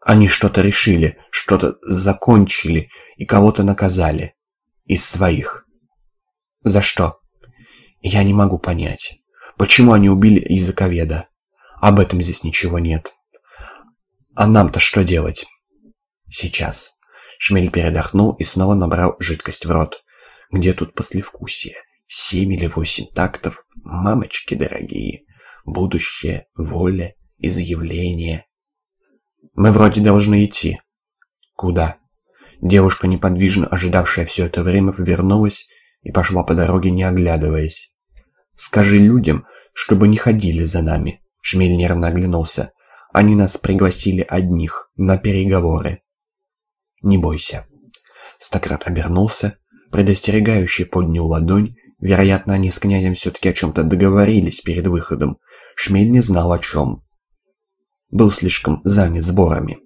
Они что-то решили, что-то закончили и кого-то наказали. Из своих. За что? Я не могу понять. Почему они убили языковеда? Об этом здесь ничего нет. А нам-то что делать? Сейчас. Шмель передохнул и снова набрал жидкость в рот. Где тут послевкусие? Семь или восемь тактов? Мамочки дорогие. Будущее, воля, изъявление. Мы вроде должны идти. Куда? Девушка, неподвижно ожидавшая все это время, повернулась и пошла по дороге, не оглядываясь. «Скажи людям, чтобы не ходили за нами», — Шмель нервно оглянулся. «Они нас пригласили одних на переговоры». «Не бойся». Стократ обернулся, предостерегающий поднял ладонь. Вероятно, они с князем все-таки о чем-то договорились перед выходом. Шмель не знал о чем. Был слишком занят сборами.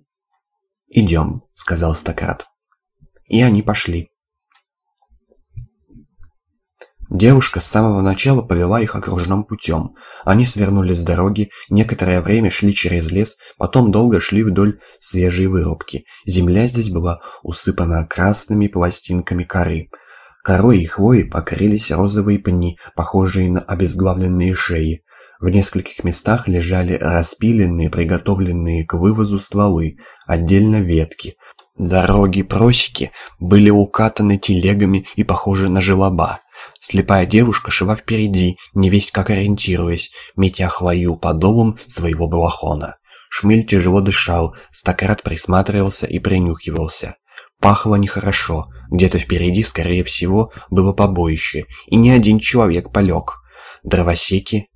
«Идем», — сказал Стократ. И они пошли. Девушка с самого начала повела их окружным путем. Они свернули с дороги, некоторое время шли через лес, потом долго шли вдоль свежей вырубки. Земля здесь была усыпана красными пластинками коры. Корой и хвоей покрылись розовые пни, похожие на обезглавленные шеи. В нескольких местах лежали распиленные, приготовленные к вывозу стволы, отдельно ветки. Дороги-просеки были укатаны телегами и похожи на желоба. Слепая девушка шла впереди, не весь как ориентируясь, метя хвою подолом своего балахона. Шмель тяжело дышал, стакрат присматривался и принюхивался. Пахло нехорошо, где-то впереди, скорее всего, было побоище, и ни один человек полег. Дровосеки,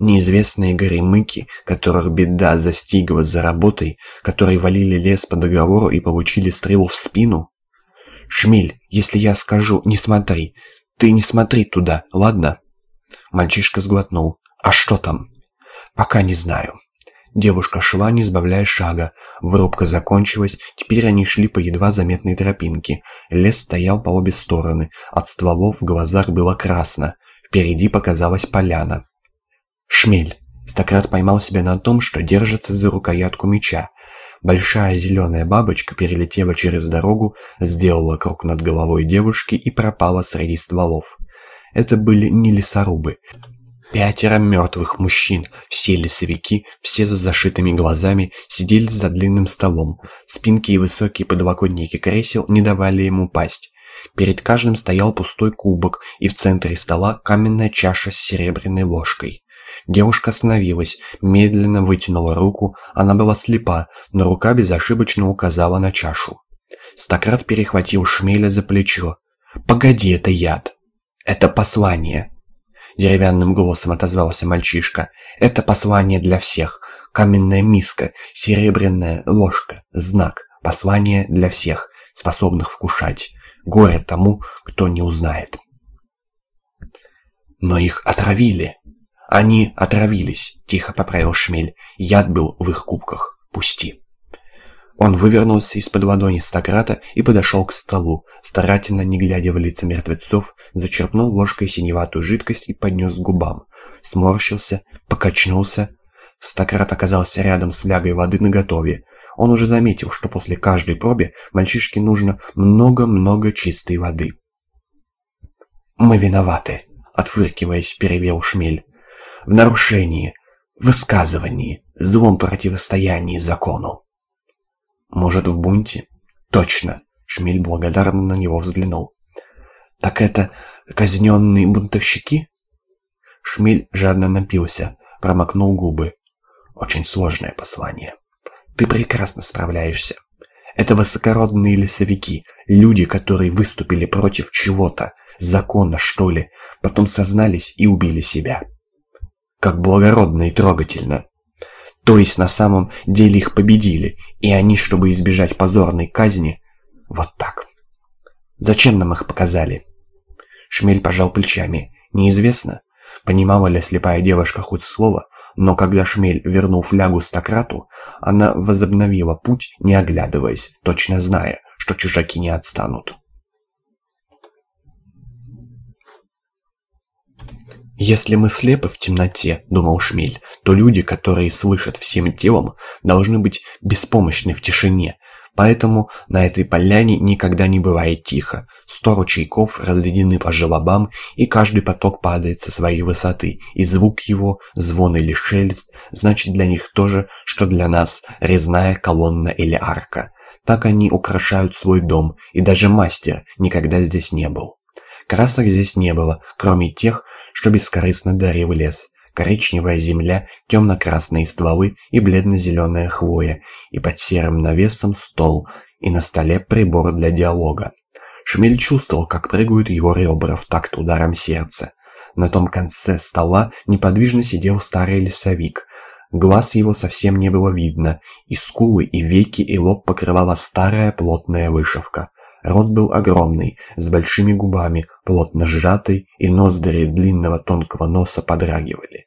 неизвестные горемыки, которых беда застигла за работой, которые валили лес по договору и получили стрелу в спину? «Шмель, если я скажу, не смотри, «Ты не смотри туда, ладно?» Мальчишка сглотнул. «А что там?» «Пока не знаю». Девушка шла, не сбавляя шага. Вырубка закончилась, теперь они шли по едва заметной тропинке. Лес стоял по обе стороны, от стволов в глазах было красно. Впереди показалась поляна. «Шмель!» Стократ поймал себя на том, что держится за рукоятку меча. Большая зеленая бабочка перелетела через дорогу, сделала круг над головой девушки и пропала среди стволов. Это были не лесорубы. Пятеро мертвых мужчин, все лесовики, все за зашитыми глазами, сидели за длинным столом. Спинки и высокие подлокотники кресел не давали ему пасть. Перед каждым стоял пустой кубок, и в центре стола каменная чаша с серебряной ложкой. Девушка остановилась, медленно вытянула руку, она была слепа, но рука безошибочно указала на чашу. Стократ перехватил шмеля за плечо. «Погоди, это яд!» «Это послание!» Деревянным голосом отозвался мальчишка. «Это послание для всех. Каменная миска, серебряная ложка, знак, послание для всех, способных вкушать. Горе тому, кто не узнает». «Но их отравили!» «Они отравились», — тихо поправил Шмель. «Яд был в их кубках. Пусти». Он вывернулся из-под ладони Стократа и подошел к столу, старательно, не глядя в лица мертвецов, зачерпнул ложкой синеватую жидкость и поднес к губам. Сморщился, покачнулся. Стократ оказался рядом с лягой воды наготове. Он уже заметил, что после каждой проби мальчишке нужно много-много чистой воды. «Мы виноваты», — отфыркиваясь, перевел Шмель в нарушении, высказывании, злом противостоянии закону. Может, в бунте? Точно. Шмель благодарно на него взглянул. Так это казненные бунтовщики? Шмель жадно напился, промокнул губы. Очень сложное послание. Ты прекрасно справляешься. Это высокородные лесовики, люди, которые выступили против чего-то, закона, что ли, потом сознались и убили себя как благородно и трогательно. То есть на самом деле их победили, и они, чтобы избежать позорной казни, вот так. Зачем нам их показали? Шмель пожал плечами. Неизвестно, понимала ли слепая девушка хоть слово, но когда Шмель вернул флягу стакрату, она возобновила путь, не оглядываясь, точно зная, что чужаки не отстанут. «Если мы слепы в темноте, — думал Шмель, — то люди, которые слышат всем телом, должны быть беспомощны в тишине. Поэтому на этой поляне никогда не бывает тихо. Сто ручейков разведены по желобам, и каждый поток падает со своей высоты, и звук его, звон или шелест, значит для них то же, что для нас резная колонна или арка. Так они украшают свой дом, и даже мастер никогда здесь не был. Красок здесь не было, кроме тех, что бескорыстно дарил лес. Коричневая земля, темно-красные стволы и бледно-зеленая хвоя, и под серым навесом стол, и на столе прибор для диалога. Шмель чувствовал, как прыгают его ребра в такт ударом сердца. На том конце стола неподвижно сидел старый лесовик. Глаз его совсем не было видно, и скулы, и веки, и лоб покрывала старая плотная вышивка. Рот был огромный, с большими губами, плотно сжатый, и ноздри длинного тонкого носа подрагивали.